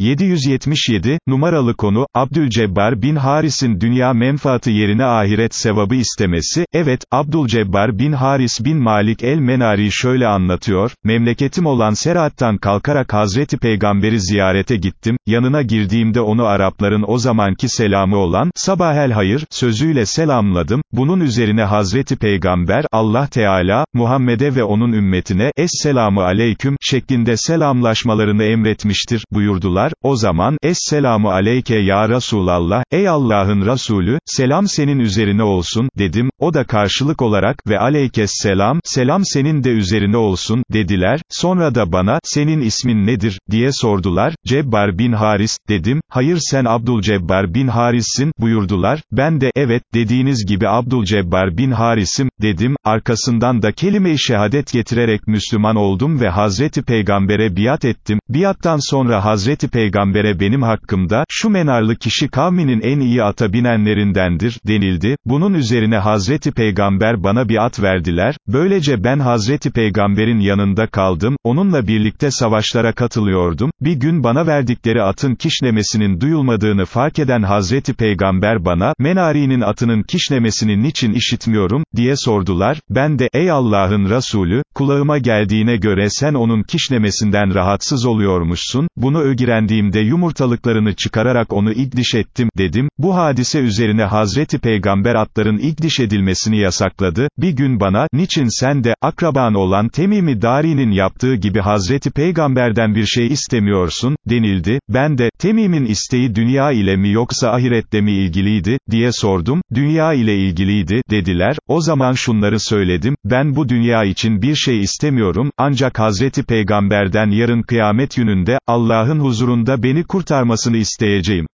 777, numaralı konu, Abdülcebbar bin Haris'in dünya menfaati yerine ahiret sevabı istemesi, evet, Abdülcebbar bin Haris bin Malik el-Menari şöyle anlatıyor, memleketim olan Serat'tan kalkarak Hazreti Peygamber'i ziyarete gittim, yanına girdiğimde onu Arapların o zamanki selamı olan, sabahel hayır, sözüyle selamladım, bunun üzerine Hazreti Peygamber, Allah Teala, Muhammed'e ve onun ümmetine, Esselamu Aleyküm, şeklinde selamlaşmalarını emretmiştir, buyurdular, o zaman, Esselamu Aleyke ya Resulallah, ey Allah'ın Resulü, selam senin üzerine olsun, dedim, o da karşılık olarak, ve Aleykes selam, selam senin de üzerine olsun, dediler, sonra da bana, senin ismin nedir, diye sordular, Cebbar bin Haris, dedim, hayır sen Abdülcebbar bin Haris'sin, buyurdular, ben de, evet, dediğiniz gibi Abdülcebbar bin Haris'im, dedim, arkasından da kelime-i şehadet getirerek Müslüman oldum ve Hazreti Peygamber'e biat ettim, biattan sonra Hazreti Peygamber'e benim hakkımda, şu menarlı kişi kavminin en iyi ata binenlerindendir, denildi, bunun üzerine Hazreti Peygamber bana bir at verdiler, böylece ben Hazreti Peygamber'in yanında kaldım, onunla birlikte savaşlara katılıyordum, bir gün bana verdikleri atın kişnemesinin duyulmadığını fark eden Hazreti Peygamber bana, Menari'nin atının kişnemesini niçin işitmiyorum, diye sordular, ben de, ey Allah'ın Resulü, kulağıma geldiğine göre sen onun kişnemesinden rahatsız oluyormuşsun, bunu ögirendiğimde yumurtalıklarını çıkararak onu ikdiş ettim, dedim, bu hadise üzerine Hazreti Peygamber atların ikdiş edilmesini yasakladı, bir gün bana, niçin sen de, akraban olan Temimi Dari'nin yaptığı gibi Hazreti Peygamberden bir şey istemiyorsun, denildi, ben de, Temim'in isteği dünya ile mi yoksa ahirette mi ilgiliydi, diye sordum, dünya ile ilgiliydi, dediler, o zaman şunları söyledim, ben bu dünya için bir şey istemiyorum, ancak Hazreti Peygamberden yarın kıyamet gününde, Allah'ın huzurunda beni kurtarmasını isteyeceğim.